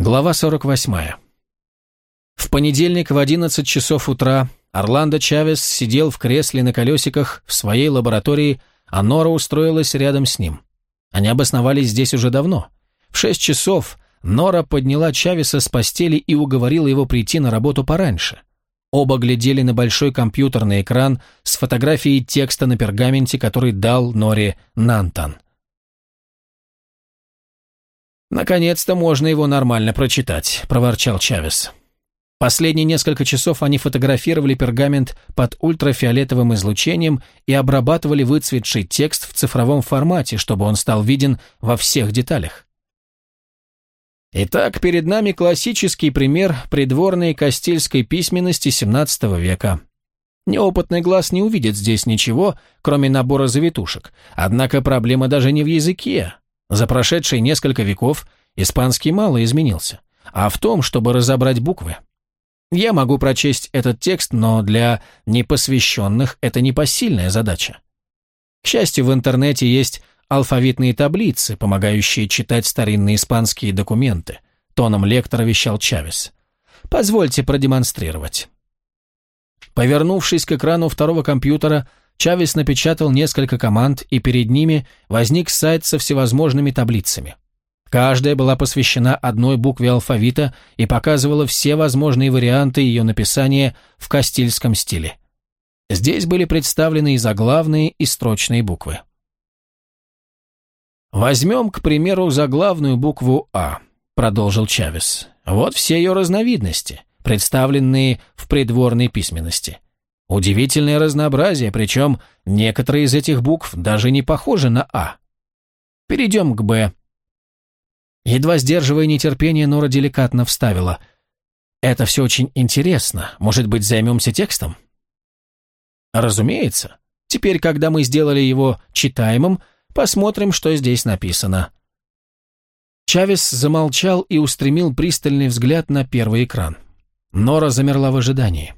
Глава 48. В понедельник в 11 часов утра Орландо Чавес сидел в кресле на колесиках в своей лаборатории, а Нора устроилась рядом с ним. Они обосновались здесь уже давно. В 6 часов Нора подняла Чавеса с постели и уговорила его прийти на работу пораньше. Оба глядели на большой компьютерный экран с фотографией текста на пергаменте, который дал Норе Нантан. «Наконец-то можно его нормально прочитать», – проворчал Чавес. Последние несколько часов они фотографировали пергамент под ультрафиолетовым излучением и обрабатывали выцветший текст в цифровом формате, чтобы он стал виден во всех деталях. Итак, перед нами классический пример придворной кастильской письменности XVII века. Неопытный глаз не увидит здесь ничего, кроме набора завитушек. Однако проблема даже не в языке, за прошедшие несколько веков испанский мало изменился, а в том, чтобы разобрать буквы. Я могу прочесть этот текст, но для непосвященных это непосильная задача. К счастью, в интернете есть алфавитные таблицы, помогающие читать старинные испанские документы, тоном лектора вещал Чавес. Позвольте продемонстрировать. Повернувшись к экрану второго компьютера, Чавес напечатал несколько команд, и перед ними возник сайт со всевозможными таблицами. Каждая была посвящена одной букве алфавита и показывала все возможные варианты ее написания в кастильском стиле. Здесь были представлены и заглавные, и строчные буквы. «Возьмем, к примеру, заглавную букву «А», — продолжил Чавес. «Вот все ее разновидности, представленные в придворной письменности. Удивительное разнообразие, причем некоторые из этих букв даже не похожи на «А». Перейдем к «Б». Едва сдерживая нетерпение, Нора деликатно вставила. «Это все очень интересно. Может быть, займемся текстом?» «Разумеется. Теперь, когда мы сделали его читаемым, посмотрим, что здесь написано». Чавес замолчал и устремил пристальный взгляд на первый экран. Нора замерла в ожидании.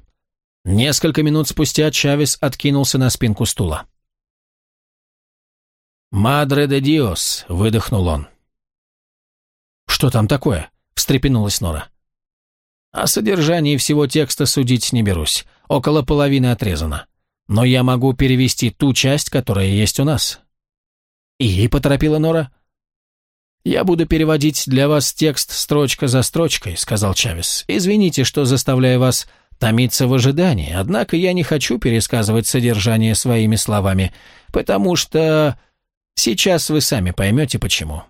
Несколько минут спустя Чавес откинулся на спинку стула. «Мадре де Диос», — выдохнул он. «Что там такое?» — встрепенулась Нора. «О содержании всего текста судить не берусь. Около половины отрезано. Но я могу перевести ту часть, которая есть у нас». «И?» — поторопила Нора. «Я буду переводить для вас текст строчка за строчкой», — сказал Чавес. «Извините, что заставляю вас томиться в ожидании, однако я не хочу пересказывать содержание своими словами, потому что сейчас вы сами поймете почему.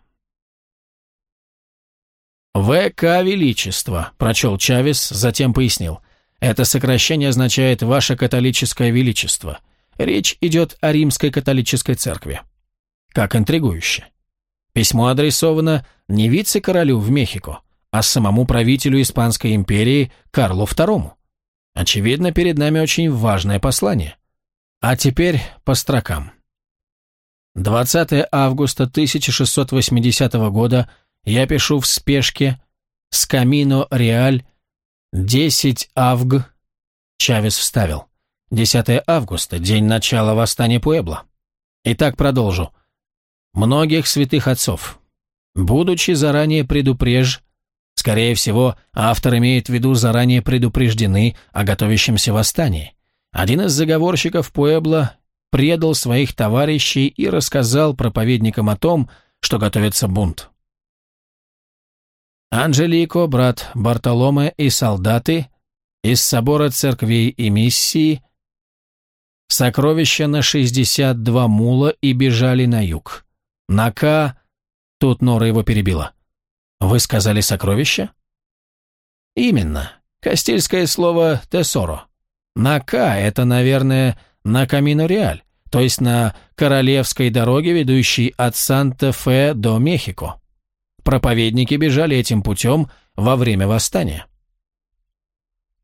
«ВК Величество», – прочел Чавес, затем пояснил. «Это сокращение означает «Ваше католическое величество». Речь идет о римской католической церкви». Как интригующе. Письмо адресовано не вице-королю в Мехико, а самому правителю Испанской империи Карлу II. Очевидно, перед нами очень важное послание. А теперь по строкам. 20 августа 1680 года я пишу в спешке с Камино Реаль 10 авг. Чавес вставил. 10 августа, день начала восстания Пуэбла. Итак, продолжу. Многих святых отцов. Будучи заранее предупреж, Скорее всего, автор имеет в виду заранее предупреждены о готовящемся восстании. Один из заговорщиков Пуэбла предал своих товарищей и рассказал проповедникам о том, что готовится бунт. Анжелико, брат Бартоломе и солдаты из собора церквей и миссии сокровища на 62 мула и бежали на юг. Нака... Тут Нора его перебила. «Вы сказали сокровища?» «Именно. Кастильское слово «тесоро». На «К» — это, наверное, на Камино-Реаль, то есть на королевской дороге, ведущей от Санта-Фе до Мехико. Проповедники бежали этим путем во время восстания.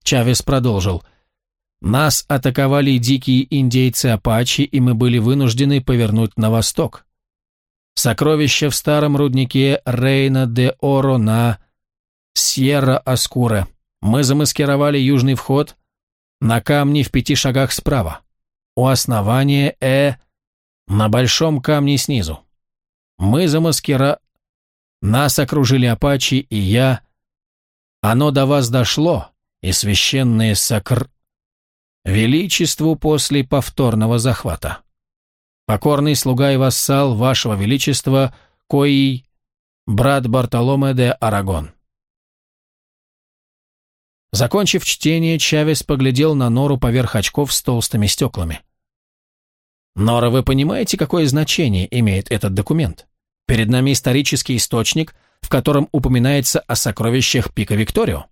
Чавес продолжил. «Нас атаковали дикие индейцы-апачи, и мы были вынуждены повернуть на восток. Сокровища в старом руднике Рейна де Оро на Сьерра-Аскуре. Мы замаскировали южный вход на камне в пяти шагах справа. У основания Э на большом камне снизу. Мы замаскира... Нас окружили апачи, и я Оно до вас дошло, и священные сакр... Величеству после повторного захвата. Покорный слуга и вассал вашего величества, кои брат Бартоломе де Арагон. Закончив чтение, Чавес поглядел на Нору поверх очков с толстыми стеклами. «Нора, вы понимаете, какое значение имеет этот документ? Перед нами исторический источник, в котором упоминается о сокровищах Пика Викторио».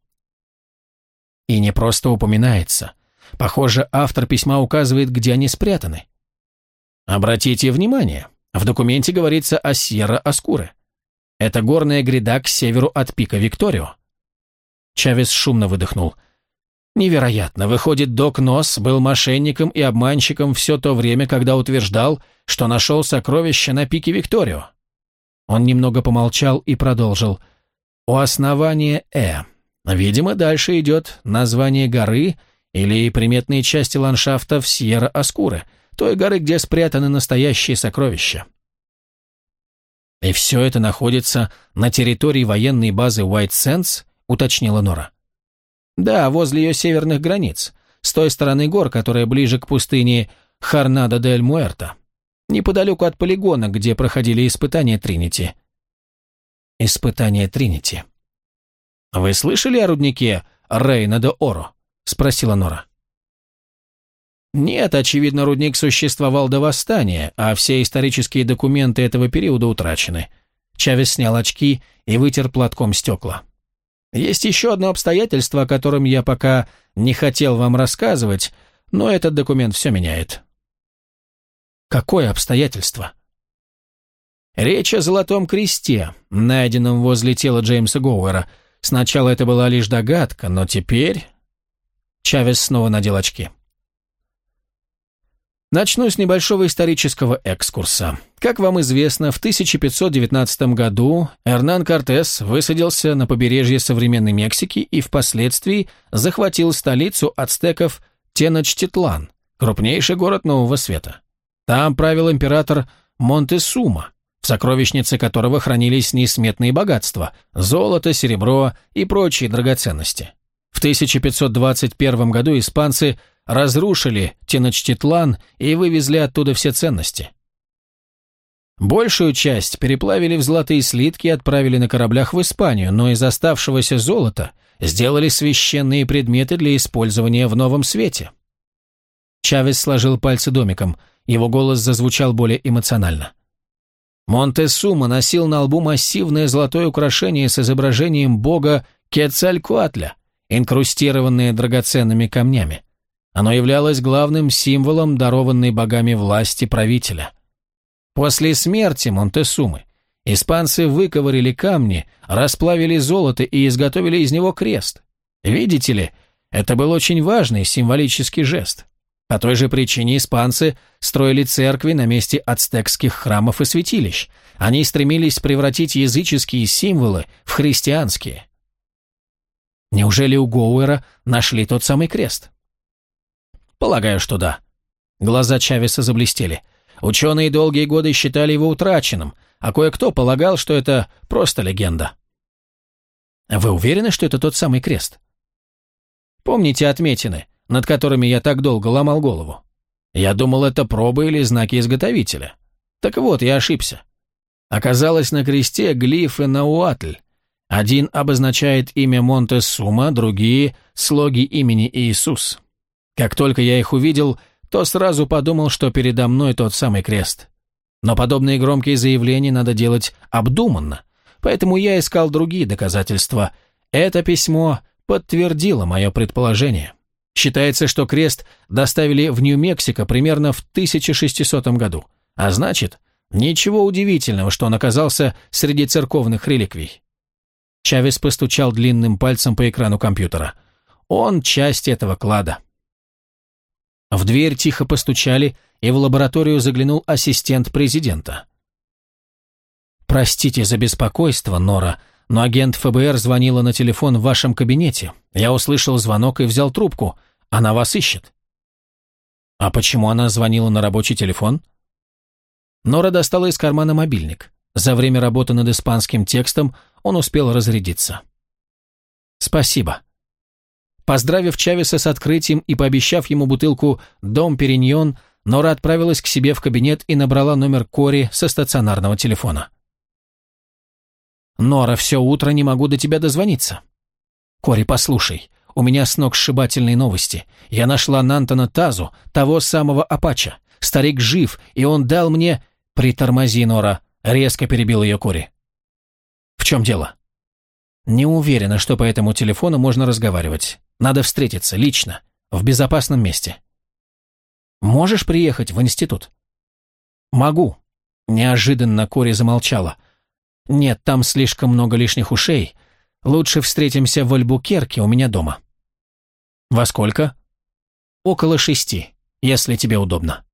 И не просто упоминается. Похоже, автор письма указывает, где они спрятаны. Обратите внимание, в документе говорится о Сьерра-Аскуре. Это горная гряда к северу от пика Викторио. Чавес шумно выдохнул. Невероятно, выходит, Док Нос был мошенником и обманщиком все то время, когда утверждал, что нашел сокровище на пике Викторио. Он немного помолчал и продолжил. У основания Э. Видимо, дальше идет название горы или приметные части ландшафта в Сьерра-Аскуре, той горы, где спрятаны настоящие сокровища. «И все это находится на территории военной базы White Sands?» — уточнила Нора. «Да, возле ее северных границ, с той стороны гор, которая ближе к пустыне Харнадо-дель-Муэрто, неподалеку от полигона, где проходили испытания Тринити». «Испытания Тринити». «Вы слышали о руднике Рейна де Оро?» — спросила Нора. Нет, очевидно, рудник существовал до восстания, а все исторические документы этого периода утрачены. Чавес снял очки и вытер платком стекла. Есть еще одно обстоятельство, о котором я пока не хотел вам рассказывать, но этот документ все меняет. Какое обстоятельство? Речь о Золотом Кресте, найденном возле тела Джеймса Гоуэра. Сначала это была лишь догадка, но теперь... Чавес снова надел очки. Начну с небольшого исторического экскурса. Как вам известно, в 1519 году Эрнан Кортес высадился на побережье современной Мексики и впоследствии захватил столицу ацтеков Теночтитлан, крупнейший город Нового Света. Там правил император Монтесума, в сокровищнице которого хранились несметные богатства – золото, серебро и прочие драгоценности. В 1521 году испанцы – разрушили Теночтитлан и вывезли оттуда все ценности. Большую часть переплавили в золотые слитки и отправили на кораблях в Испанию, но из оставшегося золота сделали священные предметы для использования в новом свете. Чавес сложил пальцы домиком, его голос зазвучал более эмоционально. Монтесума носил на лбу массивное золотое украшение с изображением бога Кецалькуатля, инкрустированное драгоценными камнями. Оно являлось главным символом дарованной богами власти правителя. После смерти Монтесумы испанцы выковырили камни, расплавили золото и изготовили из него крест. Видите ли, это был очень важный символический жест. По той же причине испанцы строили церкви на месте ацтекских храмов и святилищ. Они стремились превратить языческие символы в христианские. Неужели у Гоуэра нашли тот самый крест? Полагаю, что да. Глаза Чавеса заблестели. Ученые долгие годы считали его утраченным, а кое-кто полагал, что это просто легенда. Вы уверены, что это тот самый крест? Помните отметины, над которыми я так долго ломал голову? Я думал, это пробы или знаки изготовителя. Так вот, я ошибся. Оказалось, на кресте глифы Науатль. Один обозначает имя Монте-Сума, другие – слоги имени Иисус. Как только я их увидел, то сразу подумал, что передо мной тот самый крест. Но подобные громкие заявления надо делать обдуманно, поэтому я искал другие доказательства. Это письмо подтвердило мое предположение. Считается, что крест доставили в Нью-Мексико примерно в 1600 году, а значит, ничего удивительного, что он оказался среди церковных реликвий. Чавес постучал длинным пальцем по экрану компьютера. Он часть этого клада. В дверь тихо постучали, и в лабораторию заглянул ассистент президента. «Простите за беспокойство, Нора, но агент ФБР звонила на телефон в вашем кабинете. Я услышал звонок и взял трубку. Она вас ищет». «А почему она звонила на рабочий телефон?» Нора достала из кармана мобильник. За время работы над испанским текстом он успел разрядиться. «Спасибо». Поздравив Чавеса с открытием и пообещав ему бутылку «Дом Периньон», Нора отправилась к себе в кабинет и набрала номер Кори со стационарного телефона. «Нора, все утро не могу до тебя дозвониться». «Кори, послушай, у меня с ног сшибательные новости. Я нашла Нантона Тазу, того самого Апача. Старик жив, и он дал мне...» «Притормози, Нора», — резко перебил ее Кори. «В чем дело?» «Не уверена, что по этому телефону можно разговаривать. Надо встретиться, лично, в безопасном месте». «Можешь приехать в институт?» «Могу». Неожиданно Кори замолчала. «Нет, там слишком много лишних ушей. Лучше встретимся в Альбукерке у меня дома». «Во сколько?» «Около шести, если тебе удобно».